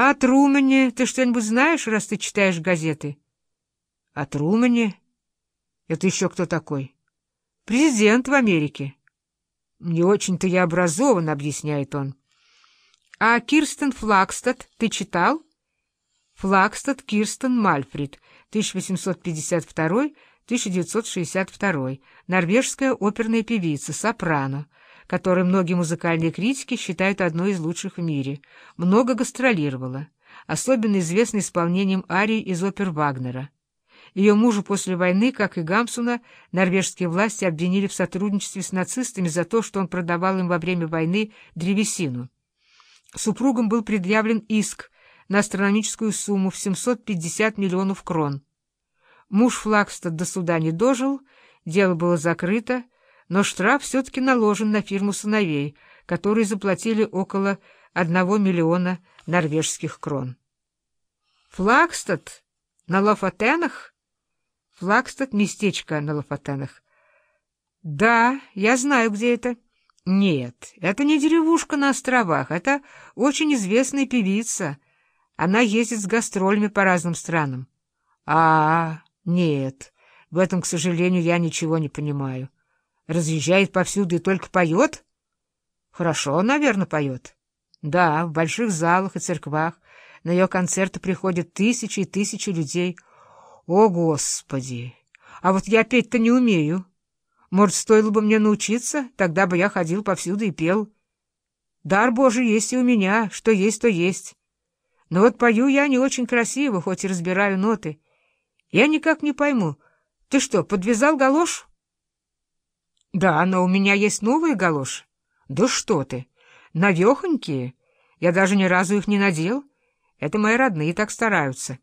А о Трумане ты что-нибудь знаешь, раз ты читаешь газеты? О Трумане? Это еще кто такой? Президент в Америке. Не очень-то я образован, объясняет он. А Кирстен Флагстад ты читал? Флагстад Кирстен Мальфрид, 1852-1962, норвежская оперная певица, сопрано, которую многие музыкальные критики считают одной из лучших в мире. Много гастролировала, особенно известна исполнением арий из опер Вагнера. Ее мужа после войны, как и Гамсуна, норвежские власти обвинили в сотрудничестве с нацистами за то, что он продавал им во время войны древесину. Супругам был предъявлен иск на астрономическую сумму в 750 миллионов крон. Муж Флагстад до суда не дожил, дело было закрыто, но штраф все-таки наложен на фирму сыновей, которые заплатили около 1 миллиона норвежских крон. Флагстад на Лофотенах? Флагстад — местечко на Лофотенах. Да, я знаю, где это. Нет, это не деревушка на островах, это очень известная певица. Она ездит с гастролями по разным странам. А, нет, в этом, к сожалению, я ничего не понимаю. Разъезжает повсюду и только поет? Хорошо, наверное, поет. Да, в больших залах и церквах. На ее концерты приходят тысячи и тысячи людей — о, Господи! А вот я петь-то не умею. Может, стоило бы мне научиться, тогда бы я ходил повсюду и пел. Дар Божий есть и у меня, что есть, то есть. Но вот пою я не очень красиво, хоть и разбираю ноты. Я никак не пойму. Ты что, подвязал галош? Да, но у меня есть новые галоши. Да что ты, навехонькие. Я даже ни разу их не надел. Это мои родные так стараются.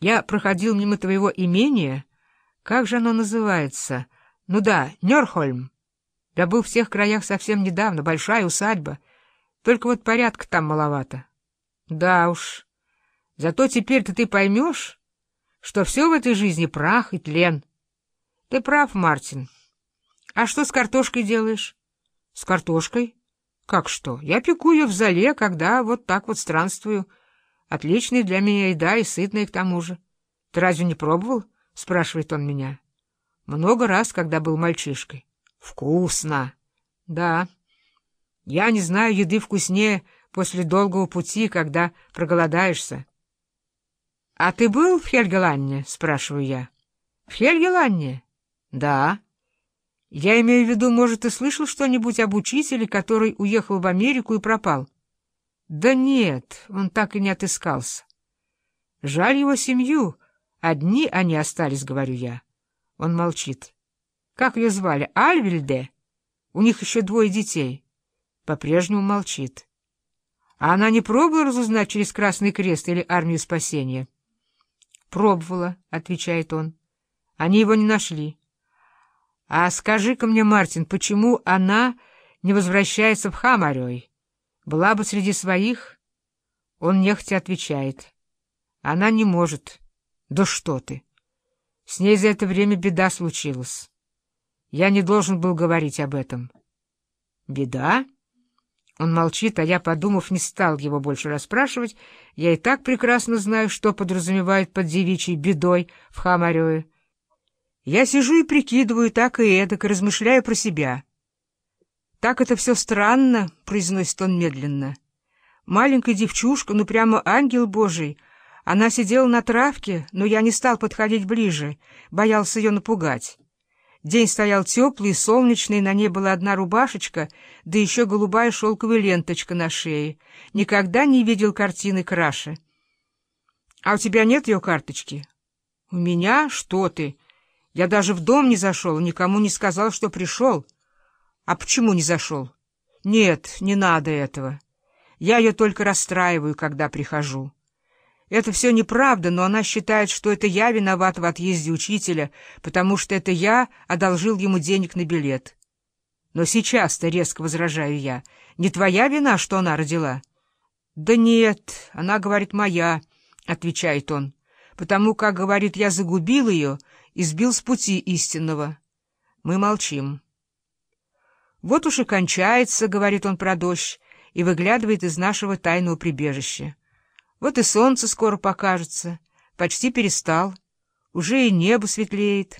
Я проходил мимо твоего имения. Как же оно называется? Ну да, Нёрхольм. Я был в всех краях совсем недавно, большая усадьба. Только вот порядка там маловато. Да уж. Зато теперь-то ты поймешь, что все в этой жизни прах и тлен. Ты прав, Мартин. А что с картошкой делаешь? С картошкой? Как что? Я пеку ее в зале, когда вот так вот странствую. Отличная для меня еда и сытная к тому же. Ты разве не пробовал? — спрашивает он меня. Много раз, когда был мальчишкой. Вкусно. Да. Я не знаю еды вкуснее после долгого пути, когда проголодаешься. — А ты был в Хельгеланне? — спрашиваю я. — В Хельгеланне? — Да. Я имею в виду, может, ты слышал что-нибудь об учителе, который уехал в Америку и пропал? — да нет, он так и не отыскался. Жаль его семью. Одни они остались, говорю я. Он молчит. Как ее звали? Альвильде? У них еще двое детей. По-прежнему молчит. А она не пробовала разузнать через Красный Крест или Армию Спасения? Пробовала, отвечает он. Они его не нашли. А скажи-ка мне, Мартин, почему она не возвращается в Хамарёй? Была бы среди своих, он нехотя отвечает. Она не может. Да что ты! С ней за это время беда случилась. Я не должен был говорить об этом. Беда? Он молчит, а я, подумав, не стал его больше расспрашивать. Я и так прекрасно знаю, что подразумевает под девичьей бедой в Хамарёе. Я сижу и прикидываю так и эдак, и размышляю про себя — «Так это все странно», — произносит он медленно. «Маленькая девчушка, ну прямо ангел божий. Она сидела на травке, но я не стал подходить ближе, боялся ее напугать. День стоял теплый, солнечный, на ней была одна рубашечка, да еще голубая шелковая ленточка на шее. Никогда не видел картины краше. «А у тебя нет ее карточки?» «У меня? Что ты? Я даже в дом не зашел, никому не сказал, что пришел». А почему не зашел? Нет, не надо этого. Я ее только расстраиваю, когда прихожу. Это все неправда, но она считает, что это я виноват в отъезде учителя, потому что это я одолжил ему денег на билет. Но сейчас-то, резко возражаю я, не твоя вина, что она родила? Да нет, она говорит, моя, — отвечает он, потому как, говорит, я загубил ее и сбил с пути истинного. Мы молчим. «Вот уж и кончается», — говорит он про дождь, и выглядывает из нашего тайного прибежища. Вот и солнце скоро покажется. Почти перестал. Уже и небо светлеет.